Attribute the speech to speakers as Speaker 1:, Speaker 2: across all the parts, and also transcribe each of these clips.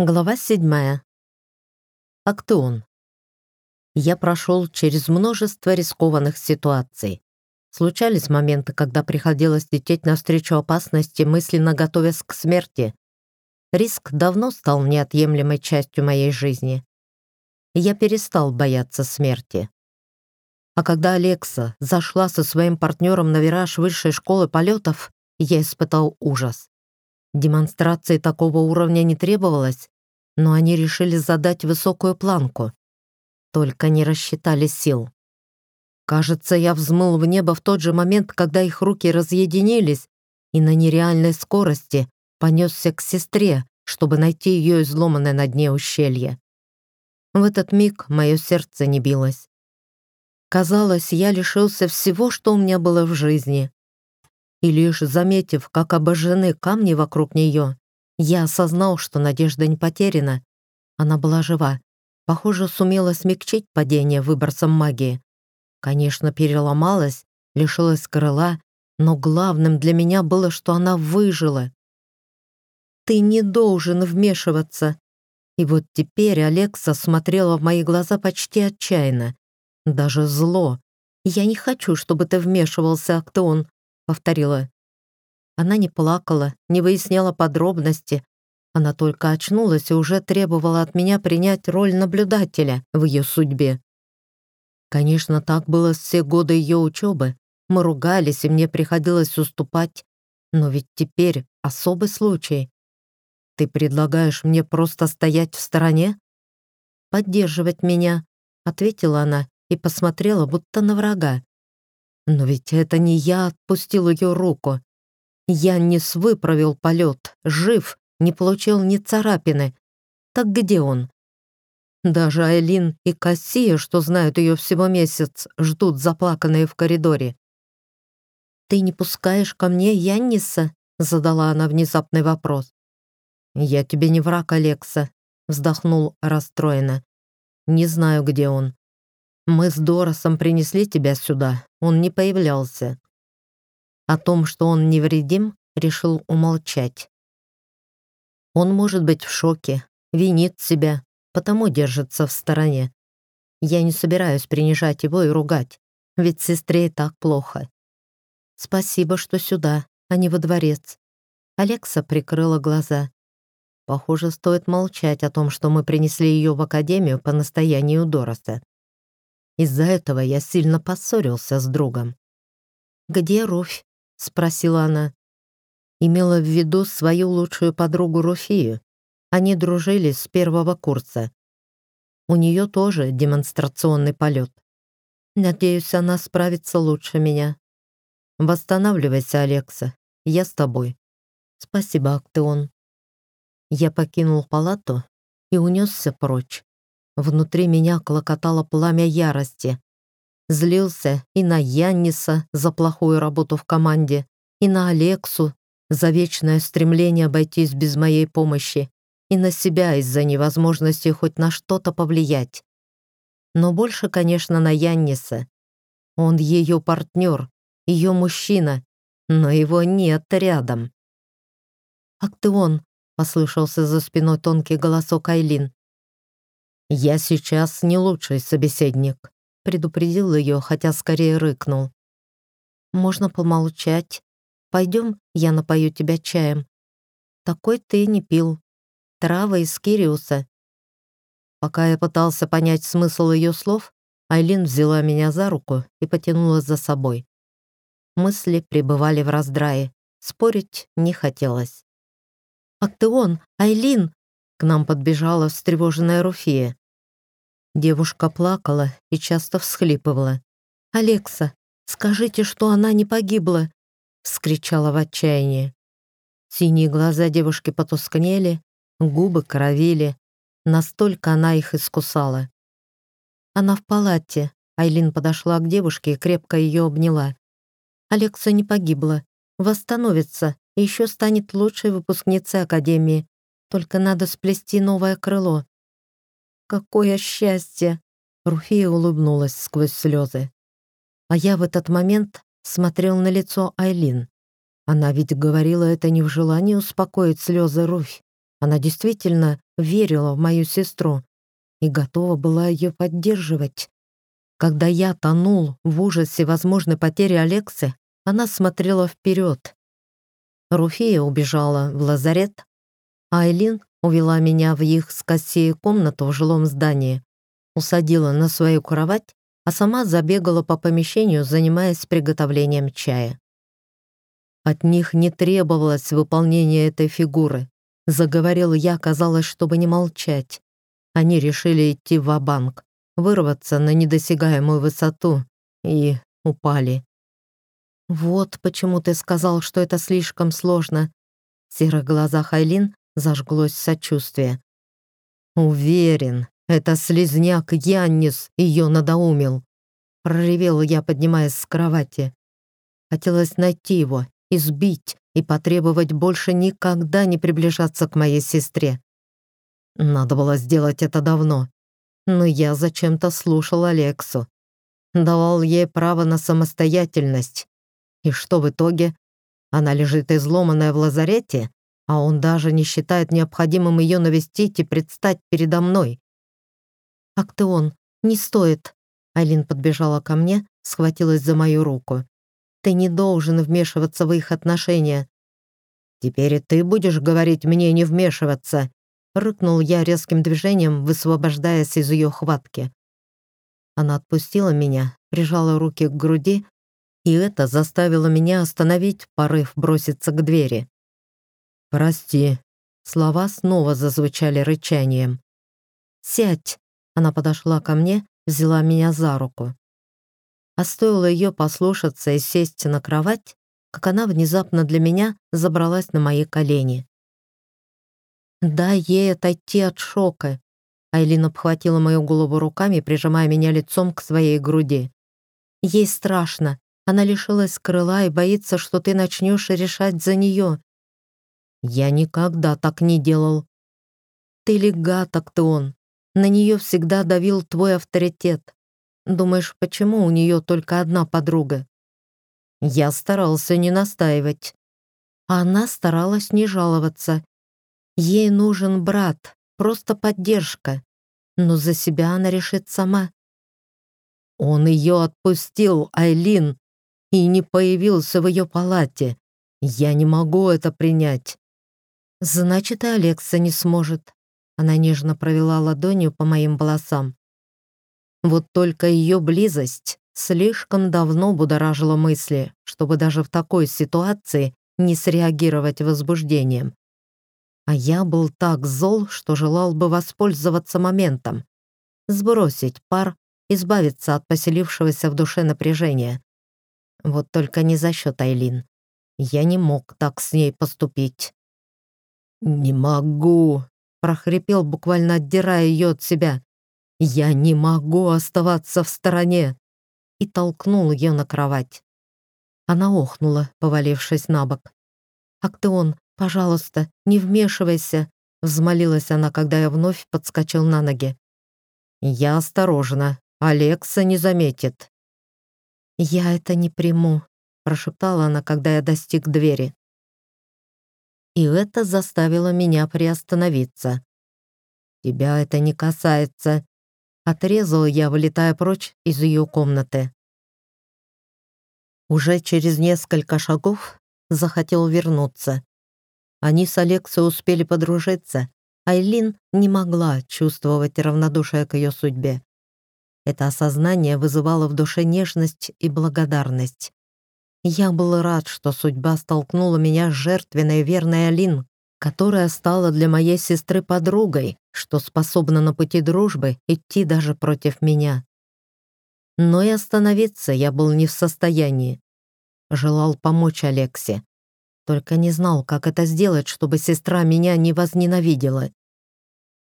Speaker 1: Глава седьмая. Актеон. Я прошел через множество рискованных ситуаций. Случались моменты, когда приходилось лететь навстречу опасности, мысленно готовясь к смерти. Риск давно стал неотъемлемой частью моей жизни. Я перестал бояться смерти. А когда Алекса зашла со своим партнером на вираж высшей школы полетов, я испытал ужас. Демонстрации такого уровня не требовалось, но они решили задать высокую планку. Только не рассчитали сил. Кажется, я взмыл в небо в тот же момент, когда их руки разъединились, и на нереальной скорости понесся к сестре, чтобы найти ее изломанное на дне ущелье. В этот миг мое сердце не билось. Казалось, я лишился всего, что у меня было в жизни и лишь заметив, как обожжены камни вокруг нее, я осознал, что надежда не потеряна. Она была жива. Похоже, сумела смягчить падение выбросом магии. Конечно, переломалась, лишилась крыла, но главным для меня было, что она выжила. «Ты не должен вмешиваться!» И вот теперь Алекса смотрела в мои глаза почти отчаянно, даже зло. «Я не хочу, чтобы ты вмешивался, Актеон повторила. Она не плакала, не выясняла подробности. Она только очнулась и уже требовала от меня принять роль наблюдателя в ее судьбе. Конечно, так было все годы ее учебы. Мы ругались, и мне приходилось уступать. Но ведь теперь особый случай. Ты предлагаешь мне просто стоять в стороне? Поддерживать меня, ответила она и посмотрела, будто на врага. Но ведь это не я отпустил ее руку. Яннис выправил полет, жив, не получил ни царапины. Так где он? Даже Айлин и Кассия, что знают ее всего месяц, ждут заплаканные в коридоре. «Ты не пускаешь ко мне Янниса?» — задала она внезапный вопрос. «Я тебе не враг, Алекса», — вздохнул расстроенно. «Не знаю, где он. Мы с Доросом принесли тебя сюда, он не появлялся. О том, что он невредим, решил умолчать. Он может быть в шоке, винит себя, потому держится в стороне. Я не собираюсь принижать его и ругать, ведь сестре и так плохо. Спасибо, что сюда, а не во дворец. Алекса прикрыла глаза. Похоже, стоит молчать о том, что мы принесли ее в академию по настоянию Дороса. Из-за этого я сильно поссорился с другом. «Где Руфь?» — спросила она. Имела в виду свою лучшую подругу Руфию. Они дружили с первого курса. У нее тоже демонстрационный полет. Надеюсь, она справится лучше меня. Восстанавливайся, Алекса. Я с тобой. Спасибо, Актеон. Я покинул палату и унесся прочь. Внутри меня клокотало пламя ярости. Злился и на Янниса за плохую работу в команде, и на Алексу за вечное стремление обойтись без моей помощи, и на себя из-за невозможности хоть на что-то повлиять. Но больше, конечно, на Янниса. Он ее партнер, ее мужчина, но его нет рядом. «Актеон», — послышался за спиной тонкий голосок Айлин. «Я сейчас не лучший собеседник», — предупредил ее, хотя скорее рыкнул. «Можно помолчать. Пойдем, я напою тебя чаем. Такой ты не пил. Трава из Кириуса». Пока я пытался понять смысл ее слов, Айлин взяла меня за руку и потянула за собой. Мысли пребывали в раздрае. Спорить не хотелось. «Актеон! Айлин!» К нам подбежала встревоженная Руфия. Девушка плакала и часто всхлипывала. «Алекса, скажите, что она не погибла!» — вскричала в отчаянии. Синие глаза девушки потускнели, губы кровили. Настолько она их искусала. Она в палате. Айлин подошла к девушке и крепко ее обняла. Алекса не погибла. Восстановится и еще станет лучшей выпускницей Академии. Только надо сплести новое крыло. Какое счастье!» Руфия улыбнулась сквозь слезы. А я в этот момент смотрел на лицо Айлин. Она ведь говорила это не в желании успокоить слезы Руфь. Она действительно верила в мою сестру и готова была ее поддерживать. Когда я тонул в ужасе возможной потери Алексы, она смотрела вперед. Руфия убежала в лазарет, а Айлин увела меня в их с Кассией комнату в жилом здании, усадила на свою кровать, а сама забегала по помещению, занимаясь приготовлением чая. От них не требовалось выполнение этой фигуры. Заговорил я, казалось, чтобы не молчать. Они решили идти в банк вырваться на недосягаемую высоту и упали. «Вот почему ты сказал, что это слишком сложно». В серых глазах Айлин зажглось сочувствие. «Уверен, это слезняк Яннис ее надоумил», проревел я, поднимаясь с кровати. Хотелось найти его, избить и потребовать больше никогда не приближаться к моей сестре. Надо было сделать это давно, но я зачем-то слушал Алексу. Давал ей право на самостоятельность. И что в итоге? Она лежит изломанная в лазарете, а он даже не считает необходимым ее навестить и предстать передо мной. «Актеон, не стоит!» Айлин подбежала ко мне, схватилась за мою руку. «Ты не должен вмешиваться в их отношения». «Теперь и ты будешь говорить мне не вмешиваться», рыкнул я резким движением, высвобождаясь из ее хватки. Она отпустила меня, прижала руки к груди, и это заставило меня остановить порыв броситься к двери. «Прости». Слова снова зазвучали рычанием. «Сядь!» Она подошла ко мне, взяла меня за руку. А стоило ее послушаться и сесть на кровать, как она внезапно для меня забралась на мои колени. «Дай ей отойти от шока!» Айлин обхватила мою голову руками, прижимая меня лицом к своей груди. «Ей страшно. Она лишилась крыла и боится, что ты начнешь решать за нее. Я никогда так не делал. Ты легаток-то он. На нее всегда давил твой авторитет. Думаешь, почему у нее только одна подруга? Я старался не настаивать. А она старалась не жаловаться. Ей нужен брат, просто поддержка. Но за себя она решит сама. Он ее отпустил, Айлин, и не появился в ее палате. Я не могу это принять. Значит, и Алекса не сможет. Она нежно провела ладонью по моим волосам. Вот только ее близость слишком давно будоражила мысли, чтобы даже в такой ситуации не среагировать возбуждением. А я был так зол, что желал бы воспользоваться моментом, сбросить пар, избавиться от поселившегося в душе напряжения. Вот только не за счет Айлин. Я не мог так с ней поступить. «Не могу!» — прохрипел, буквально отдирая ее от себя. «Я не могу оставаться в стороне!» И толкнул ее на кровать. Она охнула, повалившись на бок. «Актеон, пожалуйста, не вмешивайся!» Взмолилась она, когда я вновь подскочил на ноги. «Я осторожно. Алекса не заметит». «Я это не приму», — прошептала она, когда я достиг двери и это заставило меня приостановиться. «Тебя это не касается», — отрезал я, вылетая прочь из ее комнаты. Уже через несколько шагов захотел вернуться. Они с Алексой успели подружиться, Айлин не могла чувствовать равнодушие к ее судьбе. Это осознание вызывало в душе нежность и благодарность. Я был рад, что судьба столкнула меня с жертвенной верной Алин, которая стала для моей сестры подругой, что способна на пути дружбы идти даже против меня. Но и остановиться я был не в состоянии. Желал помочь Алексе. Только не знал, как это сделать, чтобы сестра меня не возненавидела.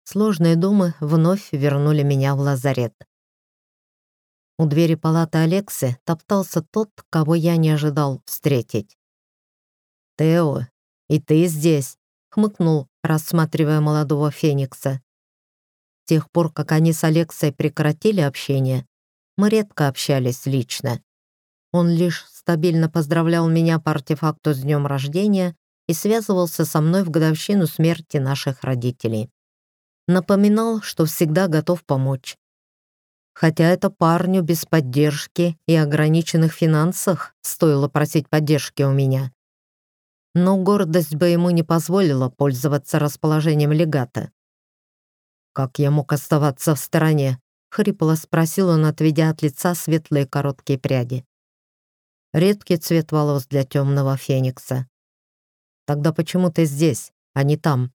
Speaker 1: Сложные думы вновь вернули меня в лазарет. У двери палаты Алексы топтался тот, кого я не ожидал встретить. «Тео, и ты здесь?» — хмыкнул, рассматривая молодого Феникса. С тех пор, как они с Алексой прекратили общение, мы редко общались лично. Он лишь стабильно поздравлял меня по артефакту с днем рождения и связывался со мной в годовщину смерти наших родителей. напоминал, что всегда готов помочь. Хотя это парню без поддержки и ограниченных финансах стоило просить поддержки у меня. Но гордость бы ему не позволила пользоваться расположением легата. «Как я мог оставаться в стороне?» — хрипло спросил он, отведя от лица светлые короткие пряди. Редкий цвет волос для темного феникса. «Тогда почему ты здесь, а не там?»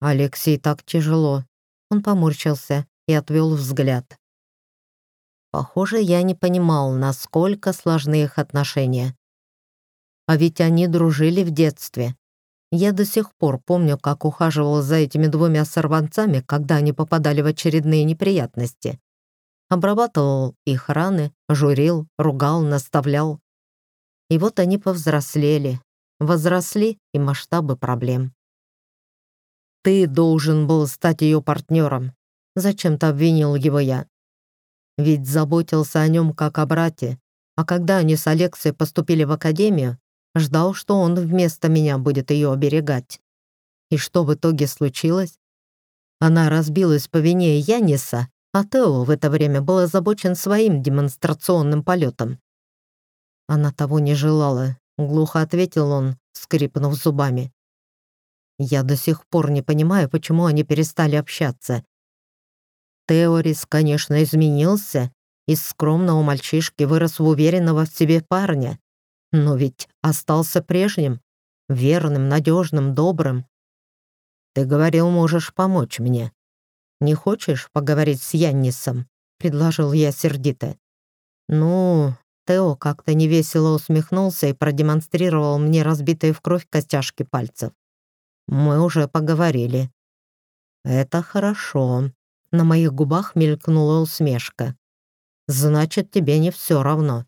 Speaker 1: Алексей так тяжело. Он поморщился и отвел взгляд. Похоже, я не понимал, насколько сложны их отношения. А ведь они дружили в детстве. Я до сих пор помню, как ухаживал за этими двумя сорванцами, когда они попадали в очередные неприятности. Обрабатывал их раны, журил, ругал, наставлял. И вот они повзрослели, возросли и масштабы проблем. «Ты должен был стать ее партнером», — зачем-то обвинил его я. Ведь заботился о нем как о брате, а когда они с Алексой поступили в академию, ждал, что он вместо меня будет ее оберегать. И что в итоге случилось? Она разбилась по вине Яниса, а Тео в это время был озабочен своим демонстрационным полетом. Она того не желала, глухо ответил он, скрипнув зубами. Я до сих пор не понимаю, почему они перестали общаться. Теорис, конечно, изменился, из скромного мальчишки вырос в уверенного в себе парня, но ведь остался прежним, верным, надежным, добрым. Ты говорил, можешь помочь мне. Не хочешь поговорить с Яннисом? Предложил я сердито. Ну, Тео как-то невесело усмехнулся и продемонстрировал мне разбитые в кровь костяшки пальцев. Мы уже поговорили. Это хорошо. На моих губах мелькнула усмешка. Значит, тебе не все равно.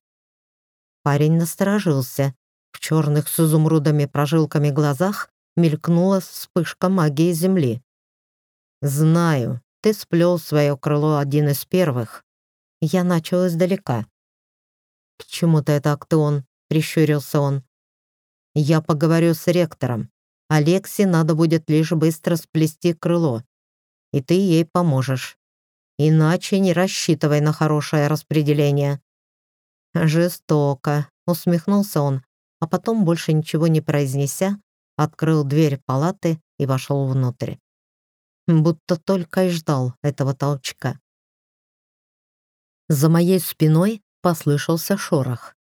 Speaker 1: Парень насторожился. В черных с изумрудами прожилками глазах мелькнула вспышка магии Земли. «Знаю, ты сплел свое крыло один из первых. Я начал издалека». «К чему-то это Актеон?» — прищурился он. «Я поговорю с ректором. Алексе надо будет лишь быстро сплести крыло, и ты ей поможешь. Иначе не рассчитывай на хорошее распределение». «Жестоко», — усмехнулся он, а потом, больше ничего не произнеся, открыл дверь палаты и вошел внутрь. Будто только и ждал этого толчка. За моей спиной послышался шорох.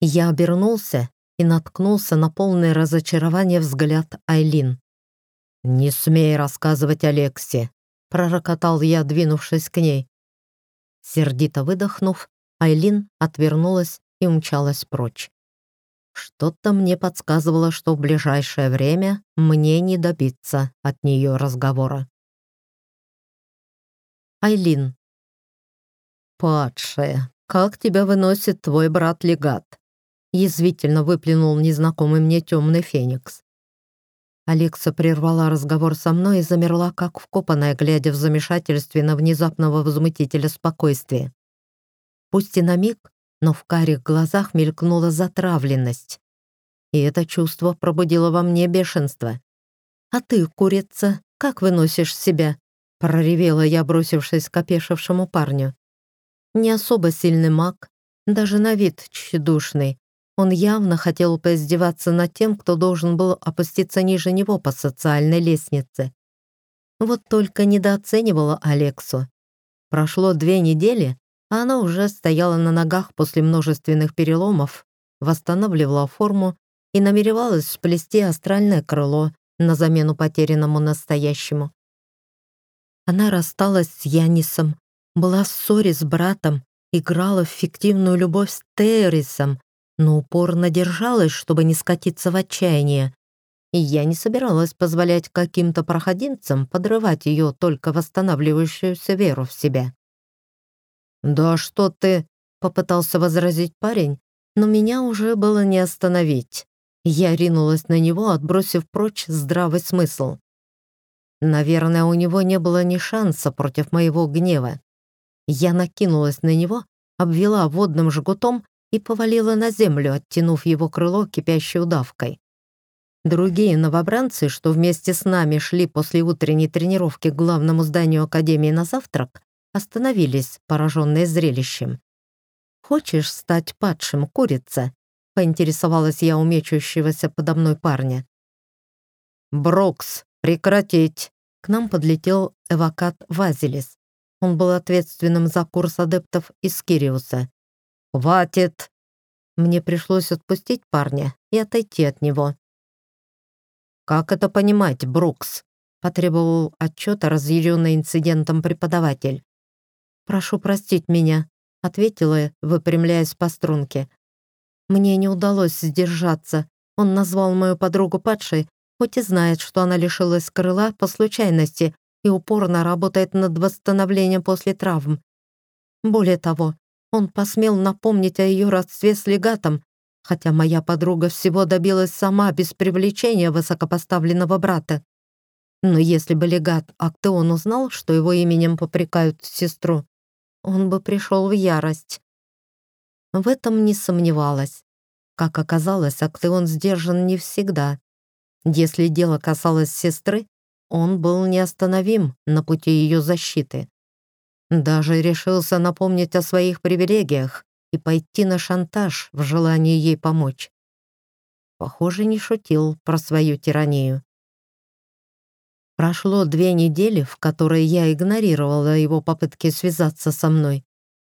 Speaker 1: Я обернулся и наткнулся на полное разочарование взгляд Айлин. «Не смей рассказывать Алексе», — пророкотал я, двинувшись к ней. Сердито выдохнув, Айлин отвернулась и умчалась прочь. Что-то мне подсказывало, что в ближайшее время мне не добиться от нее разговора. Айлин. «Падшая, как тебя выносит твой брат-легат?» Язвительно выплюнул незнакомый мне темный феникс. Алекса прервала разговор со мной и замерла, как вкопанная, глядя в замешательстве на внезапного возмутителя спокойствия. Пусть и на миг, но в карих глазах мелькнула затравленность. И это чувство пробудило во мне бешенство. «А ты, курица, как выносишь себя?» проревела я, бросившись к опешившему парню. Не особо сильный маг, даже на вид тщедушный. Он явно хотел поиздеваться над тем, кто должен был опуститься ниже него по социальной лестнице. Вот только недооценивала Алексу. Прошло две недели, а она уже стояла на ногах после множественных переломов, восстанавливала форму и намеревалась сплести астральное крыло на замену потерянному настоящему. Она рассталась с Янисом, была в ссоре с братом, играла в фиктивную любовь с Террисом, но упорно держалась, чтобы не скатиться в отчаяние. И я не собиралась позволять каким-то проходимцам подрывать ее только восстанавливающуюся веру в себя. «Да что ты...» — попытался возразить парень, но меня уже было не остановить. Я ринулась на него, отбросив прочь здравый смысл. Наверное, у него не было ни шанса против моего гнева. Я накинулась на него, обвела водным жгутом и повалила на землю, оттянув его крыло кипящей удавкой. Другие новобранцы, что вместе с нами шли после утренней тренировки к главному зданию Академии на завтрак, остановились, пораженные зрелищем. «Хочешь стать падшим, курица?» — поинтересовалась я у мечущегося подо мной парня.
Speaker 2: «Брокс, прекратить!»
Speaker 1: К нам подлетел эвокат Вазилис. Он был ответственным за курс адептов из Кириуса.
Speaker 2: «Хватит!»
Speaker 1: Мне пришлось отпустить парня и отойти от него.
Speaker 2: «Как это понимать, Брукс?»
Speaker 1: — потребовал отчета разъяренный инцидентом преподаватель. «Прошу простить меня», — ответила, выпрямляясь по струнке. «Мне не удалось сдержаться. Он назвал мою подругу падшей, хоть и знает, что она лишилась крыла по случайности и упорно работает над восстановлением после травм. Более того, он посмел напомнить о ее родстве с легатом, хотя моя подруга всего добилась сама без привлечения высокопоставленного брата. Но если бы легат Актеон узнал, что его именем попрекают сестру, он бы пришел в ярость. В этом не сомневалась. Как оказалось, Актеон сдержан не всегда. Если дело касалось сестры, он был неостановим на пути ее защиты. Даже решился напомнить о своих привилегиях, и пойти на шантаж в желании ей помочь. Похоже, не шутил про свою тиранию. Прошло две недели, в которые я игнорировала его попытки связаться со мной,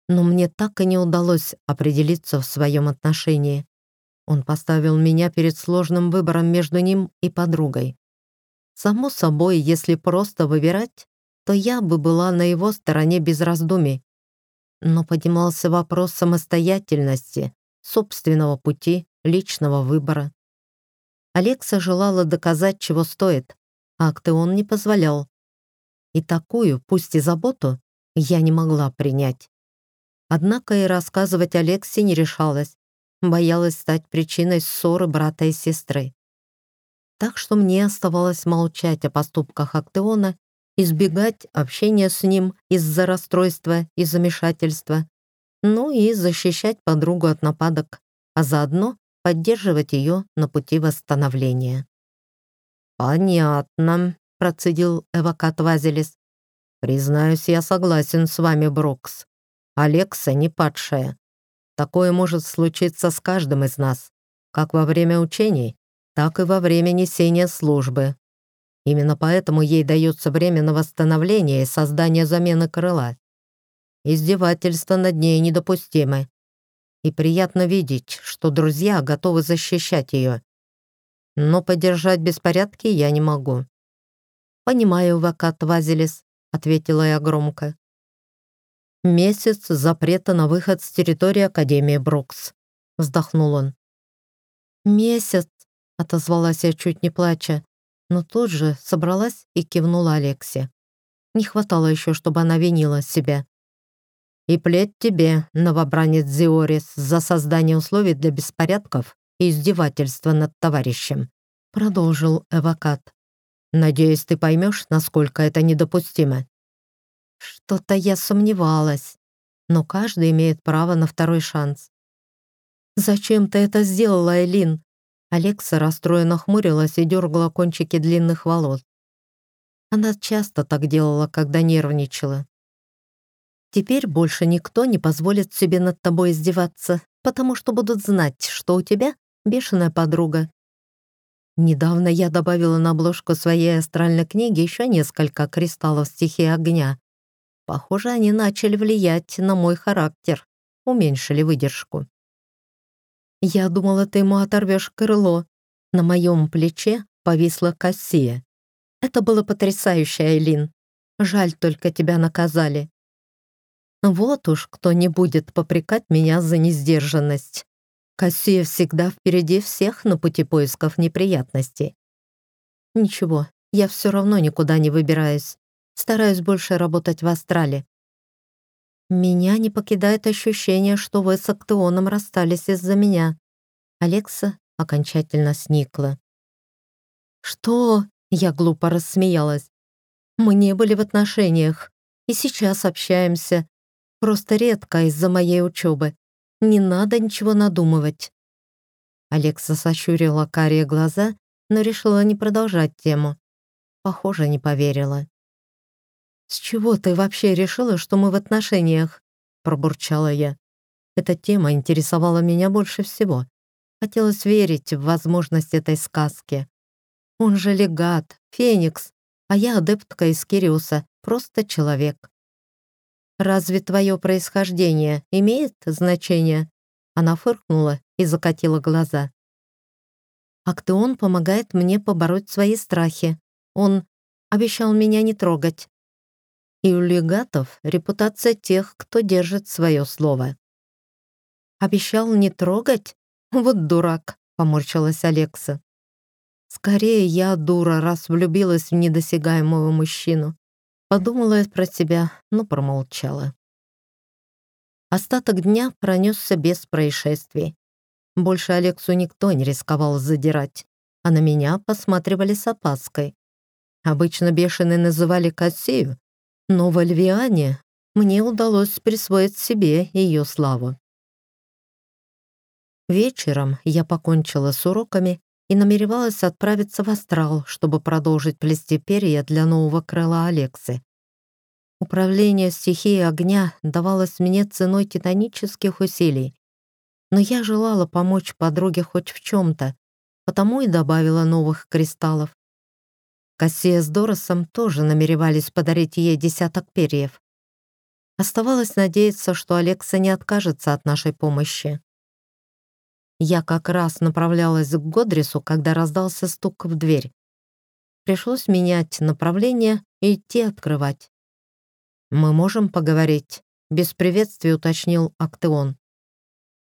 Speaker 1: но мне так и не удалось определиться в своем отношении. Он поставил меня перед сложным выбором между ним и подругой. Само собой, если просто выбирать, то я бы была на его стороне без раздумий но поднимался вопрос самостоятельности, собственного пути, личного выбора. Алекса желала доказать, чего стоит, а Актеон не позволял. И такую, пусть и заботу, я не могла принять. Однако и рассказывать Алексе не решалась, боялась стать причиной ссоры брата и сестры. Так что мне оставалось молчать о поступках Актеона избегать общения с ним из-за расстройства и замешательства, ну и защищать подругу от нападок, а заодно поддерживать ее на пути восстановления.
Speaker 2: «Понятно», — процедил Эвокат Вазелис. «Признаюсь, я согласен с вами, Брокс. Алекса не падшая. Такое может случиться с каждым из нас, как во время учений, так и во время несения службы. Именно поэтому ей дается время на восстановление и создание замены крыла. Издевательство над ней недопустимы. И приятно видеть, что друзья готовы защищать ее. Но поддержать беспорядки я не могу.
Speaker 1: «Понимаю, Вакат Вазелис», — ответила я громко.
Speaker 2: «Месяц запрета на выход с территории Академии Брукс», — вздохнул он.
Speaker 1: «Месяц», — отозвалась я чуть не плача но тут же собралась и кивнула Алексе. Не хватало еще, чтобы она винила себя.
Speaker 2: «И плеть тебе, новобранец Зиорис, за создание условий для беспорядков и издевательства над товарищем»,
Speaker 1: продолжил Эвокат.
Speaker 2: «Надеюсь, ты поймешь, насколько это недопустимо».
Speaker 1: Что-то я сомневалась, но каждый имеет право на второй шанс. «Зачем ты это сделала, Элин?» Алекса расстроенно хмурилась и дергала кончики длинных волос. Она часто так делала, когда нервничала. «Теперь больше никто не позволит себе над тобой издеваться, потому что будут знать, что у тебя бешеная подруга». Недавно я добавила на обложку своей астральной книги еще несколько кристаллов стихии огня. Похоже, они начали влиять на мой характер, уменьшили выдержку. Я думала, ты ему оторвешь крыло. На моем плече повисла Кассия. Это было потрясающе, Айлин. Жаль, только тебя наказали. Вот уж кто не будет попрекать меня за несдержанность. Кассия всегда впереди всех на пути поисков неприятностей. Ничего, я все равно никуда не выбираюсь. Стараюсь больше работать в Астрале. Меня не покидает ощущение, что вы с Актеоном расстались из-за меня. Алекса окончательно сникла. «Что?» — я глупо рассмеялась. «Мы не были в отношениях, и сейчас общаемся. Просто редко из-за моей учебы. Не надо ничего надумывать». Алекса сощурила карие глаза, но решила не продолжать тему. Похоже, не поверила. «С чего ты вообще решила, что мы в отношениях?» — пробурчала я. Эта тема интересовала меня больше всего. Хотелось верить в возможность этой сказки. Он же легат, феникс, а я адептка из Кириуса, просто человек. «Разве твое происхождение имеет значение?» Она фыркнула и закатила глаза. «Актеон помогает мне побороть свои страхи. Он обещал меня не трогать. И у легатов репутация тех, кто держит свое слово. «Обещал не трогать? Вот дурак», — поморщилась Алекса. «Скорее я дура, раз влюбилась в недосягаемого мужчину». Подумала я про себя, но промолчала. Остаток дня пронесся без происшествий. Больше Алексу никто не рисковал задирать, а на меня посматривали с опаской. Обычно бешеные называли Кассею, но в Альвиане мне удалось присвоить себе ее славу. Вечером я покончила с уроками и намеревалась отправиться в астрал, чтобы продолжить плести перья для нового крыла Алексы. Управление стихией огня давалось мне ценой титанических усилий, но я желала помочь подруге хоть в чем-то, потому и добавила новых кристаллов. Кассия с Доросом тоже намеревались подарить ей десяток перьев. Оставалось надеяться, что Алекса не откажется от нашей помощи. Я как раз направлялась к Годрису, когда раздался стук в дверь. Пришлось менять направление и идти открывать. «Мы можем поговорить?» — без приветствия уточнил Актеон.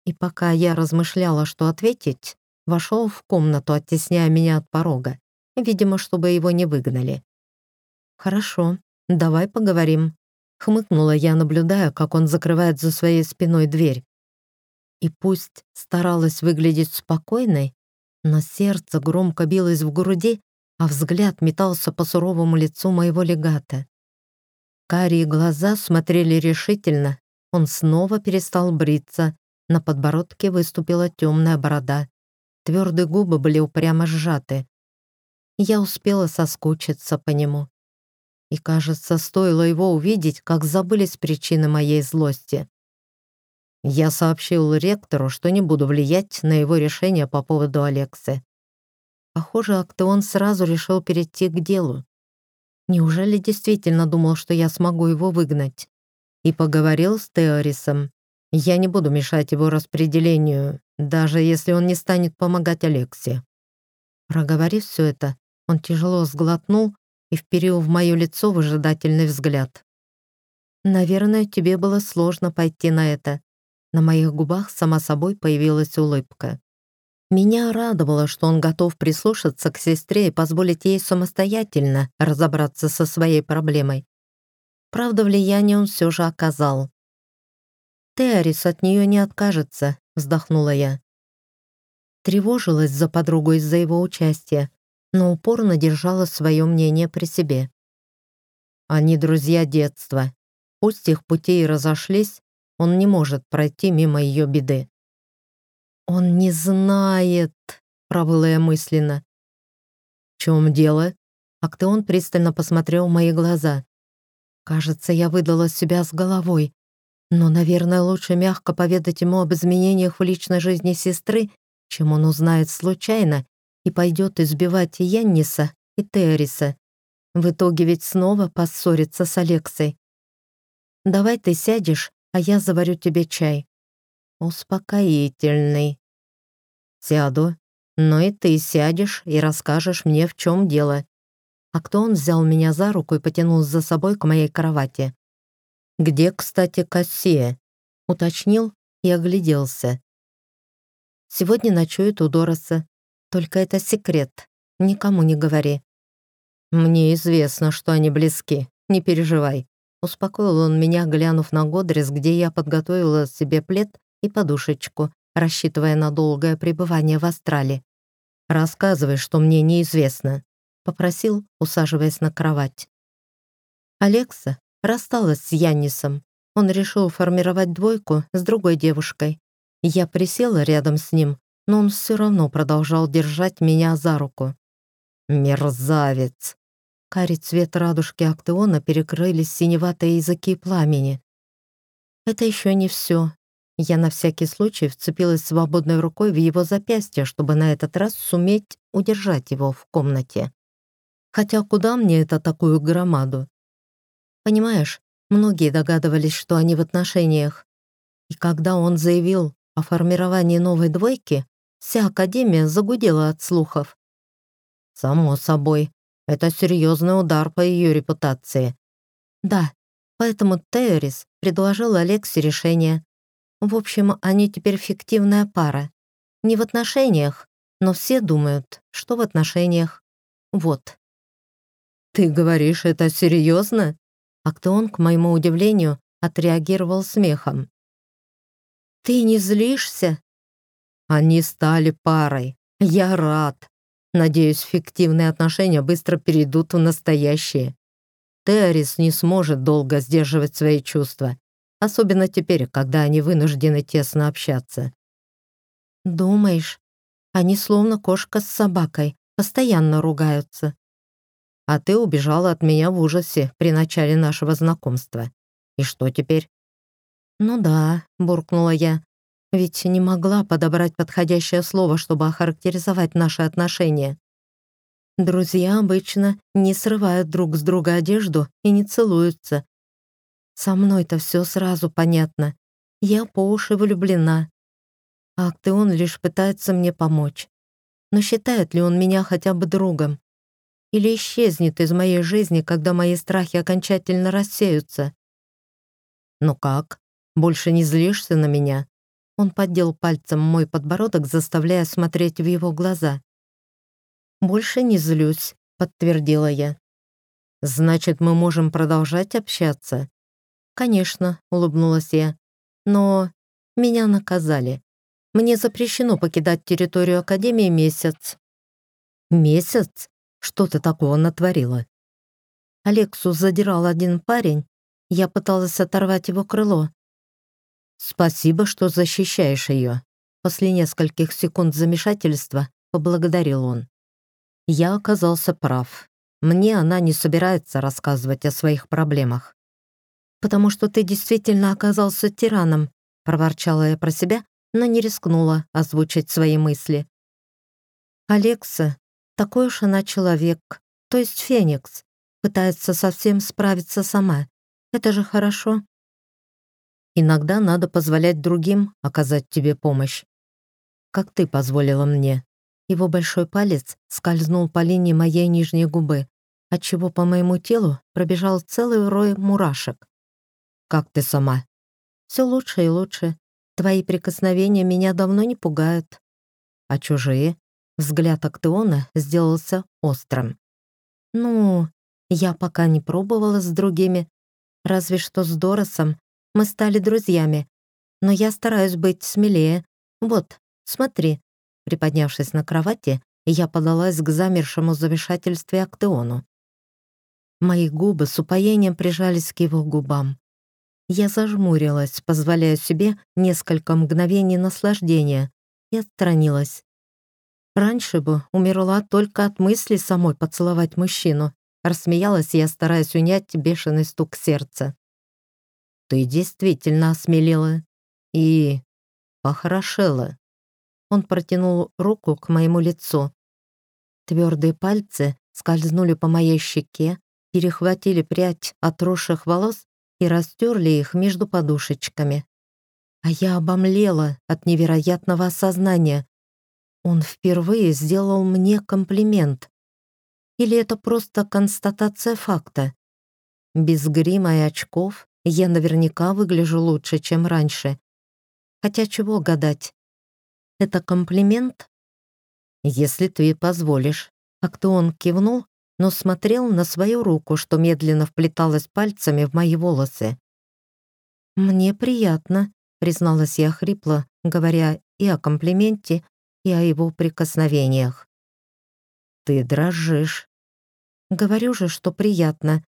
Speaker 1: И пока я размышляла, что ответить, вошел в комнату, оттесняя меня от порога видимо, чтобы его не выгнали. «Хорошо, давай поговорим», — хмыкнула я, наблюдая, как он закрывает за своей спиной дверь. И пусть старалась выглядеть спокойной, но сердце громко билось в груди, а взгляд метался по суровому лицу моего легата. Карие глаза смотрели решительно, он снова перестал бриться, на подбородке выступила темная борода. Твердые губы были упрямо сжаты я успела соскучиться по нему. И, кажется, стоило его увидеть, как забылись причины моей злости. Я сообщил ректору, что не буду влиять на его решение по поводу Алексы. Похоже, Актеон сразу решил перейти к делу. Неужели действительно думал, что я смогу его выгнать? И поговорил с Теорисом. Я не буду мешать его распределению, даже если он не станет помогать Алексе. Проговорив все это, он тяжело сглотнул и вперил в мое лицо выжидательный взгляд. «Наверное, тебе было сложно пойти на это». На моих губах сама собой появилась улыбка. Меня радовало, что он готов прислушаться к сестре и позволить ей самостоятельно разобраться со своей проблемой. Правда, влияние он все же оказал. «Теорис от нее не откажется», — вздохнула я. Тревожилась за подругу из-за его участия, но упорно держала свое мнение при себе. Они друзья детства. Пусть их пути и разошлись, он не может пройти мимо ее беды. «Он не знает», — провыла я мысленно. «В чем дело?» Актеон пристально посмотрел в мои глаза. «Кажется, я выдала себя с головой. Но, наверное, лучше мягко поведать ему об изменениях в личной жизни сестры, чем он узнает случайно и пойдет избивать Янниса и Теориса. В итоге ведь снова поссорится с Алексой. «Давай ты сядешь, а я заварю тебе чай». Успокоительный. «Сяду, но и ты сядешь и расскажешь мне, в чем дело». А кто он взял меня за руку и потянул за собой к моей кровати. «Где, кстати, Кассия?» Уточнил и огляделся. «Сегодня ночует у Дороса. Только это секрет. Никому не говори. Мне известно, что они близки. Не переживай. Успокоил он меня, глянув на Годрис, где я подготовила себе плед и подушечку, рассчитывая на долгое пребывание в Астрале. «Рассказывай, что мне неизвестно», — попросил, усаживаясь на кровать. Алекса рассталась с Яннисом. Он решил формировать двойку с другой девушкой. Я присела рядом с ним, но он все равно продолжал держать меня за руку. Мерзавец. Карий цвет радужки Актеона перекрыли синеватые языки пламени. Это еще не все. Я на всякий случай вцепилась свободной рукой в его запястье, чтобы на этот раз суметь удержать его в комнате. Хотя куда мне это такую громаду? Понимаешь, многие догадывались, что они в отношениях. И когда он заявил о формировании новой двойки, вся Академия загудела от слухов. Само собой, это серьезный удар по ее репутации. Да, поэтому Теорис предложил Алексе решение. В общем, они теперь фиктивная пара. Не в отношениях, но все думают, что в отношениях. Вот. «Ты говоришь, это серьезно?» Актеон, к моему удивлению, отреагировал смехом. «Ты не злишься?» Они стали парой. Я рад. Надеюсь, фиктивные отношения быстро перейдут в настоящие. Теорис не сможет долго сдерживать свои чувства, особенно теперь, когда они вынуждены тесно общаться. «Думаешь, они словно кошка с собакой, постоянно ругаются. А ты убежала от меня в ужасе при начале нашего знакомства. И что теперь?» «Ну да», — буркнула я, ведь не могла подобрать подходящее слово, чтобы охарактеризовать наши отношения. Друзья обычно не срывают друг с друга одежду и не целуются. Со мной-то все сразу понятно. Я по уши влюблена. А Актеон лишь пытается мне помочь. Но считает ли он меня хотя бы другом? Или исчезнет из моей жизни, когда мои страхи окончательно рассеются? «Ну как? Больше не злишься на меня?» Он поддел пальцем мой подбородок, заставляя смотреть в его глаза. «Больше не злюсь», — подтвердила я. «Значит, мы можем продолжать общаться?» «Конечно», — улыбнулась я. «Но меня наказали. Мне запрещено покидать территорию Академии месяц». «Месяц? Что ты такого натворила?» Алексу задирал один парень. Я пыталась оторвать его крыло, «Спасибо, что защищаешь ее». После нескольких секунд замешательства поблагодарил он. Я оказался прав. Мне она не собирается рассказывать о своих проблемах. «Потому что ты действительно оказался тираном», проворчала я про себя, но не рискнула озвучить свои мысли. «Алекса, такой уж она человек, то есть Феникс, пытается совсем справиться сама. Это же хорошо». Иногда надо позволять другим оказать тебе помощь. Как ты позволила мне. Его большой палец скользнул по линии моей нижней губы, отчего по моему телу пробежал целый рой мурашек. Как ты сама? Все лучше и лучше. Твои прикосновения меня давно не пугают. А чужие? Взгляд Актеона сделался острым. Ну, я пока не пробовала с другими, разве что с Доросом мы стали друзьями. Но я стараюсь быть смелее. Вот, смотри». Приподнявшись на кровати, я подалась к замершему замешательстве Актеону. Мои губы с упоением прижались к его губам. Я зажмурилась, позволяя себе несколько мгновений наслаждения, и отстранилась. Раньше бы умерла только от мысли самой поцеловать мужчину. Рассмеялась я, стараясь унять бешеный стук сердца. Ты действительно осмелела и похорошела. Он протянул руку к моему лицу. Твердые пальцы скользнули по моей щеке, перехватили прядь отросших волос и растерли их между подушечками. А я обомлела от невероятного осознания. Он впервые сделал мне комплимент. Или это просто констатация факта? Без грима и очков, я наверняка выгляжу лучше, чем раньше. Хотя чего гадать? Это комплимент? Если ты позволишь. Как-то он кивнул, но смотрел на свою руку, что медленно вплеталась пальцами в мои волосы. «Мне приятно», — призналась я хрипло, говоря и о комплименте, и о его прикосновениях. «Ты дрожишь». «Говорю же, что приятно».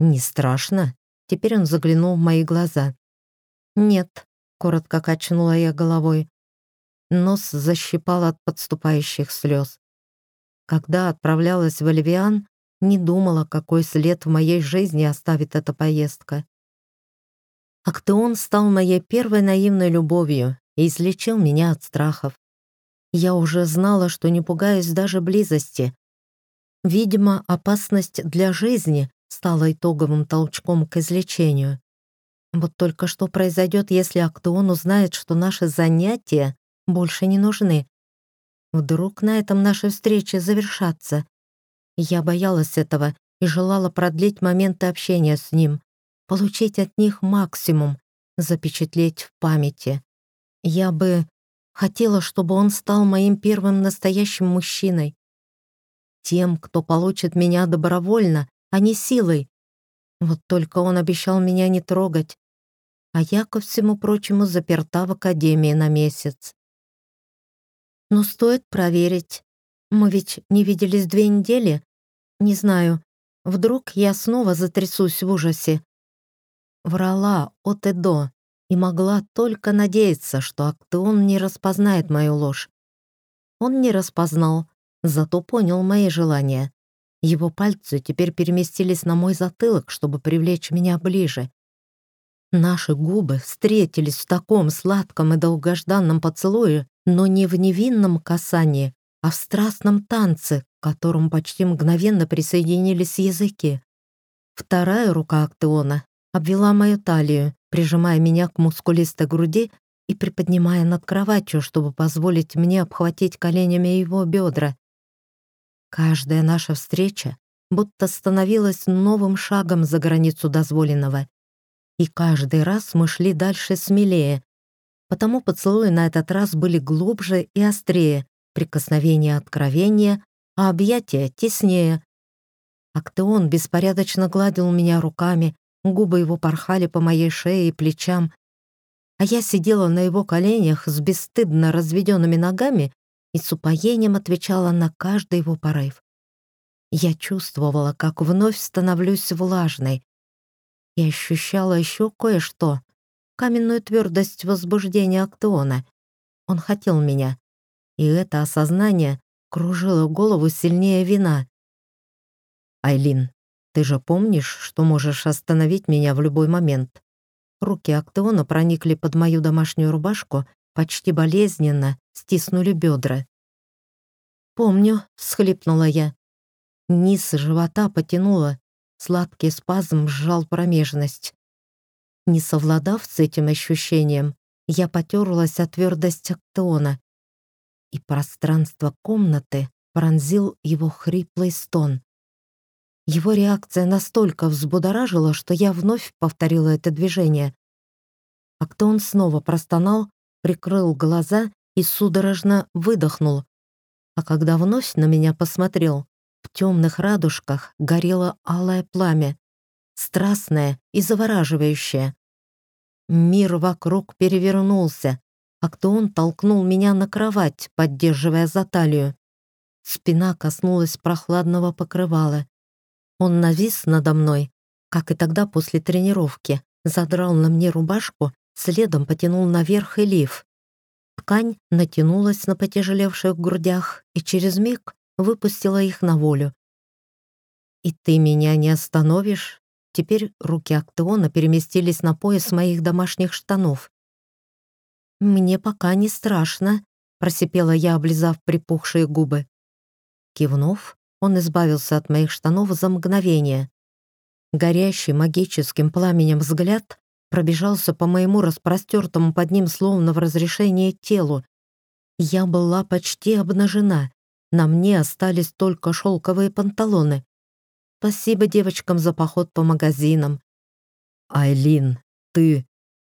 Speaker 1: «Не страшно?» Теперь он заглянул в мои глаза. «Нет», — коротко качнула я головой. Нос защипал от подступающих слез. Когда отправлялась в Оливиан, не думала, какой след в моей жизни оставит эта поездка. Актеон стал моей первой наивной любовью и излечил меня от страхов. Я уже знала, что не пугаюсь даже близости. Видимо, опасность для жизни стала итоговым толчком к излечению. Вот только что произойдет, если Актеон узнает, что наши занятия больше не нужны. Вдруг на этом наши встречи завершатся. Я боялась этого и желала продлить моменты общения с ним, получить от них максимум, запечатлеть в памяти. Я бы хотела, чтобы он стал моим первым настоящим мужчиной. Тем, кто получит меня добровольно, а не силой. Вот только он обещал меня не трогать, а я, ко всему прочему, заперта в академии на месяц. Но стоит проверить. Мы ведь не виделись две недели. Не знаю, вдруг я снова затрясусь в ужасе. Врала от и до и могла только надеяться, что Актеон не распознает мою ложь. Он не распознал, зато понял мои желания. Его пальцы теперь переместились на мой затылок, чтобы привлечь меня ближе. Наши губы встретились в таком сладком и долгожданном поцелуе, но не в невинном касании, а в страстном танце, к которому почти мгновенно присоединились языки. Вторая рука Актеона обвела мою талию, прижимая меня к мускулистой груди и приподнимая над кроватью, чтобы позволить мне обхватить коленями его бедра. Каждая наша встреча будто становилась новым шагом за границу дозволенного. И каждый раз мы шли дальше смелее, потому поцелуи на этот раз были глубже и острее, прикосновения откровения, а объятия теснее. Актеон беспорядочно гладил меня руками, губы его порхали по моей шее и плечам, а я сидела на его коленях с бесстыдно разведенными ногами и с упоением отвечала на каждый его порыв. Я чувствовала, как вновь становлюсь влажной, и ощущала еще кое-что — каменную твердость возбуждения Актеона. Он хотел меня, и это осознание кружило голову сильнее вина. «Айлин, ты же помнишь, что можешь остановить меня в любой момент?» Руки Актеона проникли под мою домашнюю рубашку, почти болезненно стиснули бедра. «Помню», — всхлипнула я. Низ живота потянуло, сладкий спазм сжал промежность. Не совладав с этим ощущением, я потерлась от твердость Актеона, и пространство комнаты пронзил его хриплый стон. Его реакция настолько взбудоражила, что я вновь повторила это движение. А кто он снова простонал, прикрыл глаза и судорожно выдохнул. А когда вновь на меня посмотрел, в темных радужках горело алое пламя, страстное и завораживающее. Мир вокруг перевернулся, а кто он толкнул меня на кровать, поддерживая за талию. Спина коснулась прохладного покрывала. Он навис надо мной, как и тогда после тренировки, задрал на мне рубашку, следом потянул наверх и лиф. Ткань натянулась на потяжелевших грудях и через миг выпустила их на волю. «И ты меня не остановишь?» Теперь руки Актеона переместились на пояс моих домашних штанов. «Мне пока не страшно», — просипела я, облизав припухшие губы. Кивнув, он избавился от моих штанов за мгновение. Горящий магическим пламенем взгляд пробежался по моему распростертому под ним словно в разрешение телу. Я была почти обнажена. На мне остались только шелковые панталоны. Спасибо девочкам за поход по магазинам. «Айлин, ты...»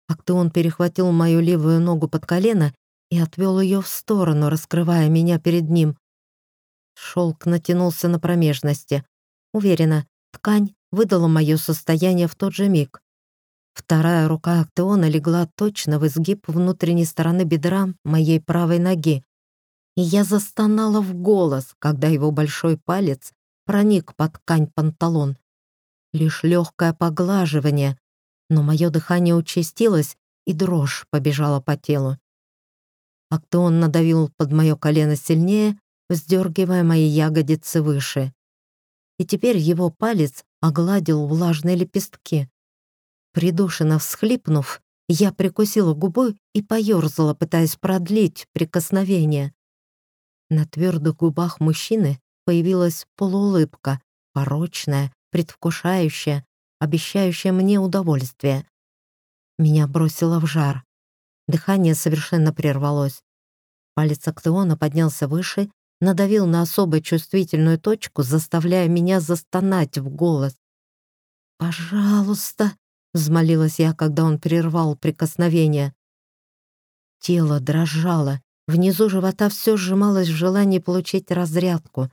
Speaker 1: Актеон перехватил мою левую ногу под колено и отвел ее в сторону, раскрывая меня перед ним. Шелк натянулся на промежности. Уверена, ткань выдала мое состояние в тот же миг. Вторая рука Актеона легла точно в изгиб внутренней стороны бедра моей правой ноги. И я застонала в голос, когда его большой палец проник под ткань панталон. Лишь легкое поглаживание, но мое дыхание участилось, и дрожь побежала по телу. Актеон надавил под мое колено сильнее, вздергивая мои ягодицы выше. И теперь его палец огладил влажные лепестки. Придушенно всхлипнув, я прикусила губу и поёрзала, пытаясь продлить прикосновение. На твердых губах мужчины появилась полуулыбка, порочная, предвкушающая, обещающая мне удовольствие. Меня бросило в жар. Дыхание совершенно прервалось. Палец Актеона поднялся выше, надавил на особо чувствительную точку, заставляя меня застонать в голос. «Пожалуйста!» — взмолилась я, когда он прервал прикосновение. Тело дрожало, внизу живота все сжималось в желании получить разрядку.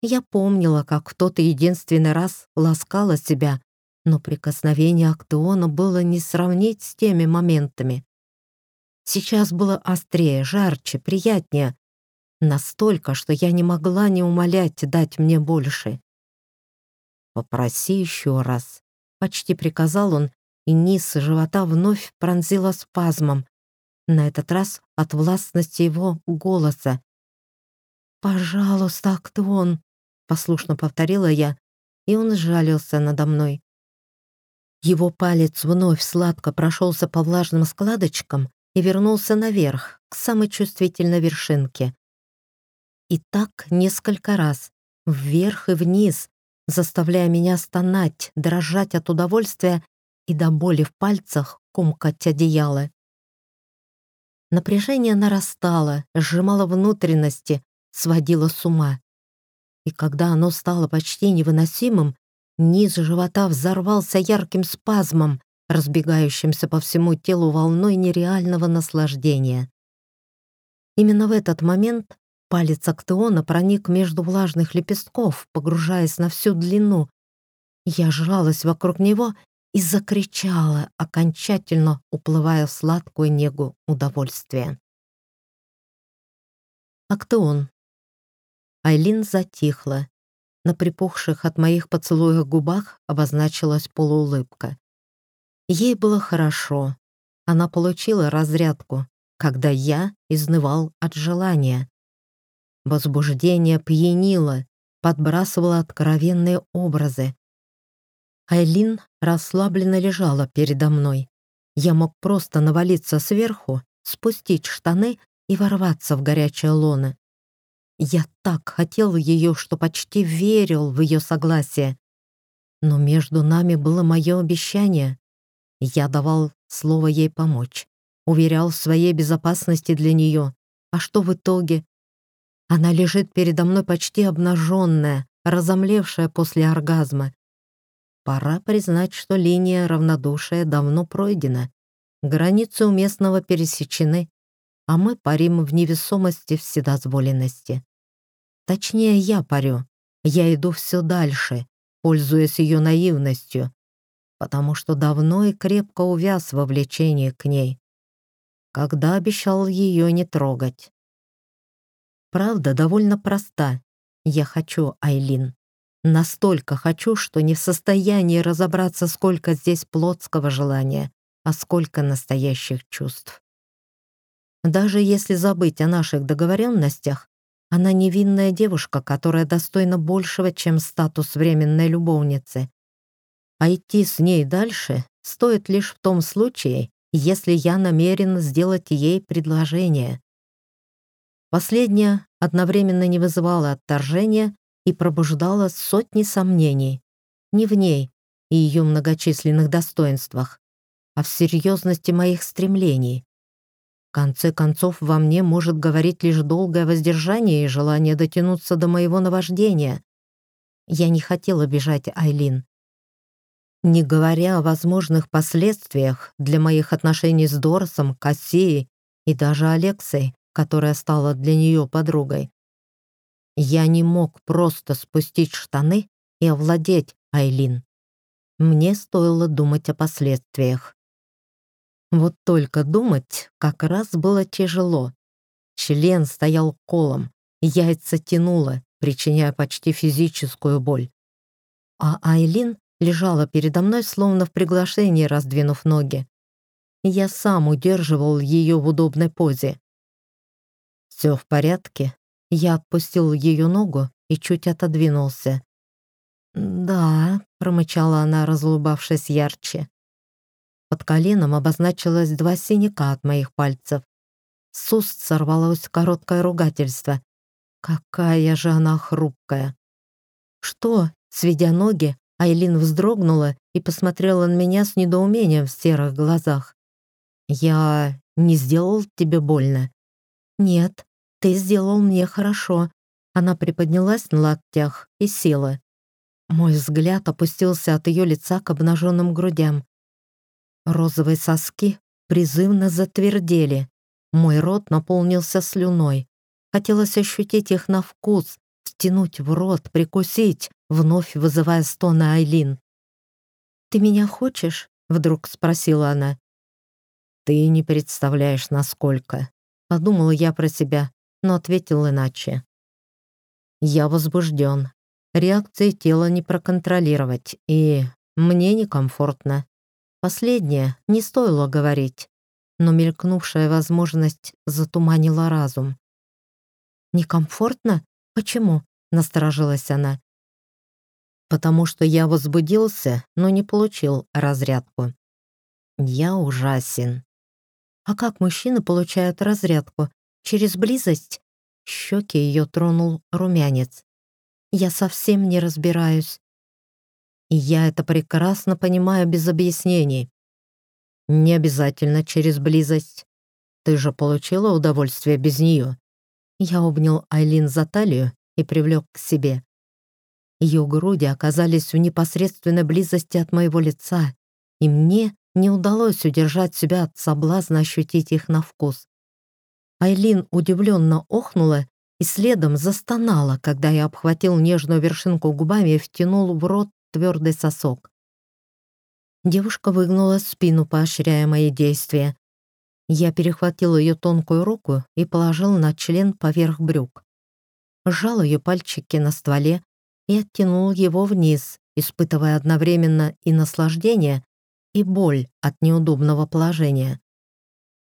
Speaker 1: Я помнила, как в тот единственный раз ласкала себя, но прикосновение Актеона было не сравнить с теми моментами. Сейчас было острее, жарче, приятнее. Настолько, что я не могла не умолять дать мне больше. «Попроси еще раз», — почти приказал он, и низ живота вновь пронзила спазмом. На этот раз от властности его голоса. «Пожалуйста, он?» — послушно повторила я, и он сжалился надо мной. Его палец вновь сладко прошелся по влажным складочкам и вернулся наверх, к самой чувствительной вершинке. И так несколько раз, вверх и вниз, заставляя меня стонать, дрожать от удовольствия и до боли в пальцах комкать одеяло. Напряжение нарастало, сжимало внутренности, сводило с ума. И когда оно стало почти невыносимым, низ живота взорвался ярким спазмом, разбегающимся по всему телу волной нереального наслаждения. Именно в этот момент палец Актеона проник между влажных лепестков, погружаясь на всю длину. Я жралась вокруг него и закричала, окончательно уплывая в сладкую негу удовольствия. Актеон. Айлин затихла. На припухших от моих поцелуев губах обозначилась полуулыбка. Ей было хорошо. Она получила разрядку, когда я изнывал от желания. Возбуждение пьянило, подбрасывало откровенные образы. Айлин расслабленно лежала передо мной. Я мог просто навалиться сверху, спустить штаны и ворваться в горячее лоно. Я так хотел ее, что почти верил в ее согласие. Но между нами было мое обещание. Я давал слово ей помочь, уверял в своей безопасности для нее. А что в итоге? Она лежит передо мной почти обнаженная, разомлевшая после оргазма. Пора признать, что линия равнодушия давно пройдена. Границы уместного пересечены, а мы парим в невесомости вседозволенности. Точнее, я парю. Я иду все дальше, пользуясь ее наивностью, потому что давно и крепко увяз во влечении к ней, когда обещал ее не трогать. Правда довольно проста. Я хочу Айлин. Настолько хочу, что не в состоянии разобраться, сколько здесь плотского желания, а сколько настоящих чувств. Даже если забыть о наших договоренностях, она невинная девушка, которая достойна большего, чем статус временной любовницы. А идти с ней дальше стоит лишь в том случае, если я намерен сделать ей предложение. Последнее одновременно не вызывало отторжения и пробуждало сотни сомнений. Не в ней и ее многочисленных достоинствах, а в серьезности моих стремлений. В конце концов, во мне может говорить лишь долгое воздержание и желание дотянуться до моего наваждения. Я не хотела бежать Айлин. Не говоря о возможных последствиях для моих отношений с Дорсом, Кассией и даже Алексой, которая стала для нее подругой. Я не мог просто спустить штаны и овладеть Айлин. Мне стоило думать о последствиях. Вот только думать как раз было тяжело. Член стоял колом, яйца тянуло, причиняя почти физическую боль. А Айлин лежала передо мной, словно в приглашении, раздвинув ноги. Я сам удерживал ее в удобной позе. «Все в порядке?» Я отпустил ее ногу и чуть отодвинулся. «Да», — промычала она, разулыбавшись ярче. Под коленом обозначилось два синяка от моих пальцев. С уст сорвалось короткое ругательство. Какая же она хрупкая. «Что?» — сведя ноги, Айлин вздрогнула и посмотрела на меня с недоумением в серых глазах. «Я не сделал тебе больно?» «Нет, ты сделал мне хорошо». Она приподнялась на локтях и села. Мой взгляд опустился от ее лица к обнаженным грудям. Розовые соски призывно затвердели. Мой рот наполнился слюной. Хотелось ощутить их на вкус, втянуть в рот, прикусить, вновь вызывая стоны Айлин. «Ты меня хочешь?» — вдруг спросила она. «Ты не представляешь, насколько», — подумала я про себя, но ответил иначе. «Я возбужден. Реакции тела не проконтролировать, и мне некомфортно. Последнее не стоило говорить, но мелькнувшая возможность затуманила разум. «Некомфортно? Почему?» — насторожилась она. «Потому что я возбудился, но не получил разрядку. Я ужасен. А как мужчины получают разрядку? Через близость? Щеки ее тронул румянец. Я совсем не разбираюсь. И я это прекрасно понимаю без объяснений. Не обязательно через близость. Ты же получила удовольствие без нее. Я обнял Айлин за талию и привлек к себе. Ее груди оказались в непосредственной близости от моего лица, и мне не удалось удержать себя от соблазна ощутить их на вкус. Айлин удивленно охнула и следом застонала, когда я обхватил нежную вершинку губами и втянул в рот твердый сосок. Девушка выгнула спину, поощряя мои действия. Я перехватил ее тонкую руку и положил на член поверх брюк. Сжал ее пальчики на стволе и оттянул его вниз, испытывая одновременно и наслаждение, и боль от неудобного положения.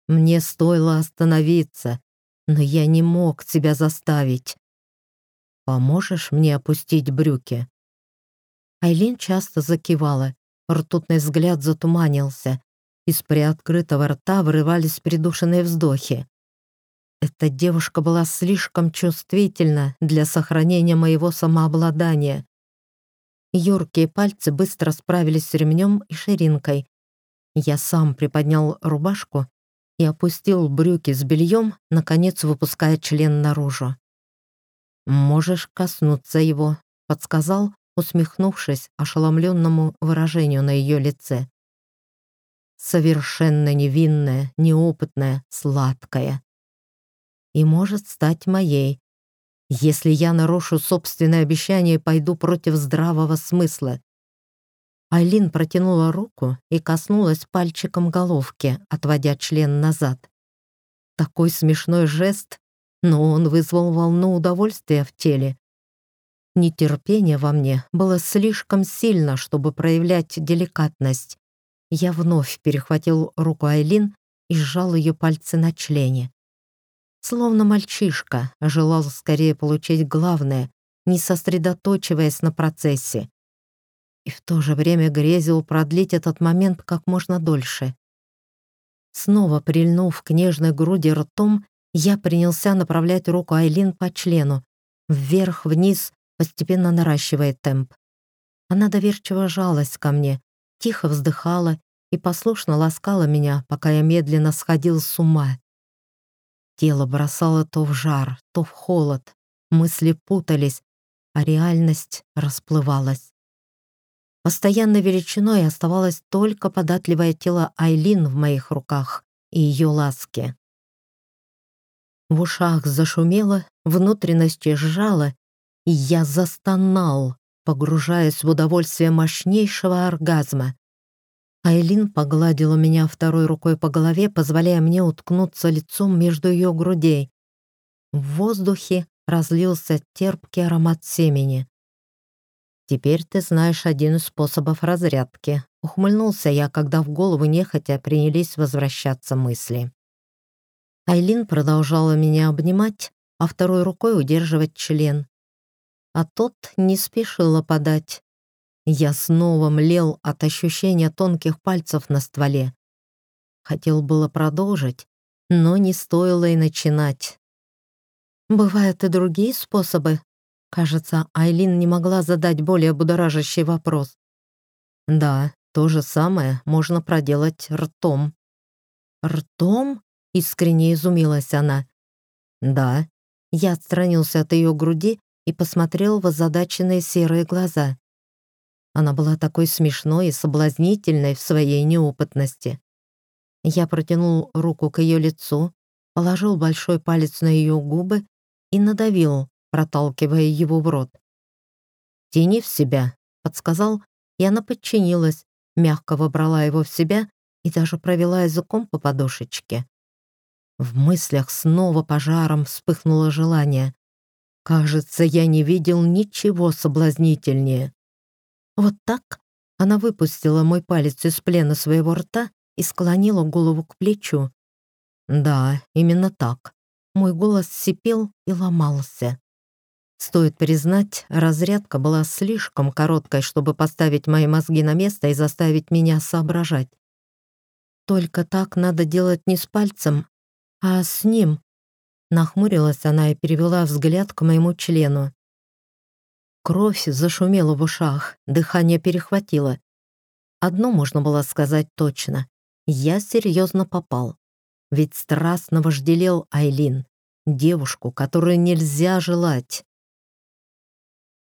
Speaker 1: Мне стоило остановиться, но я не мог себя заставить. «Поможешь мне опустить брюки?» Айлин часто закивала, ртутный взгляд затуманился. Из приоткрытого рта вырывались придушенные вздохи. Эта девушка была слишком чувствительна для сохранения моего самообладания. Юркие пальцы быстро справились с ремнем и ширинкой. Я сам приподнял рубашку и опустил брюки с бельем, наконец выпуская член наружу. «Можешь коснуться его», — подсказал, усмехнувшись ошеломленному выражению на ее лице. Совершенно невинная, неопытная, сладкая. И может стать моей, если я нарушу собственное обещание и пойду против здравого смысла. Айлин протянула руку и коснулась пальчиком головки, отводя член назад. Такой смешной жест, но он вызвал волну удовольствия в теле. Нетерпение во мне было слишком сильно, чтобы проявлять деликатность. Я вновь перехватил руку Айлин и сжал ее пальцы на члене. Словно мальчишка, желал скорее получить главное, не сосредоточиваясь на процессе. И в то же время грезил продлить этот момент как можно дольше. Снова прильнув к нежной груди ртом, я принялся направлять руку Айлин по члену, вверх-вниз, постепенно наращивая темп. Она доверчиво жалась ко мне, тихо вздыхала и послушно ласкала меня, пока я медленно сходил с ума. Тело бросало то в жар, то в холод. Мысли путались, а реальность расплывалась. Постоянной величиной оставалось только податливое тело Айлин в моих руках и ее ласки. В ушах зашумело, внутренности сжало, и я застонал, погружаясь в удовольствие мощнейшего оргазма. Айлин погладила меня второй рукой по голове, позволяя мне уткнуться лицом между ее грудей. В воздухе разлился терпкий аромат семени. «Теперь ты знаешь один из способов разрядки», — ухмыльнулся я, когда в голову нехотя принялись возвращаться мысли. Айлин продолжала меня обнимать, а второй рукой удерживать член. А тот не спешил опадать. Я снова млел от ощущения тонких пальцев на стволе. Хотел было продолжить, но не стоило и начинать. Бывают и другие способы. Кажется, Айлин не могла задать более будоражащий вопрос. Да, то же самое можно проделать ртом. Ртом? Искренне изумилась она. Да. Я отстранился от ее груди и посмотрел в озадаченные серые глаза. Она была такой смешной и соблазнительной в своей неопытности. Я протянул руку к ее лицу, положил большой палец на ее губы и надавил, проталкивая его в рот. «Тяни в себя», — подсказал, и она подчинилась, мягко вобрала его в себя и даже провела языком по подушечке. В мыслях снова пожаром вспыхнуло желание. Кажется, я не видел ничего соблазнительнее. Вот так она выпустила мой палец из плена своего рта и склонила голову к плечу. Да, именно так. Мой голос сипел и ломался. Стоит признать, разрядка была слишком короткой, чтобы поставить мои мозги на место и заставить меня соображать. Только так надо делать не с пальцем, а с ним. Нахмурилась она и перевела взгляд к моему члену. Кровь зашумела в ушах, дыхание перехватило. Одно можно было сказать точно. Я серьезно попал. Ведь страстно вожделел Айлин, девушку, которую нельзя желать.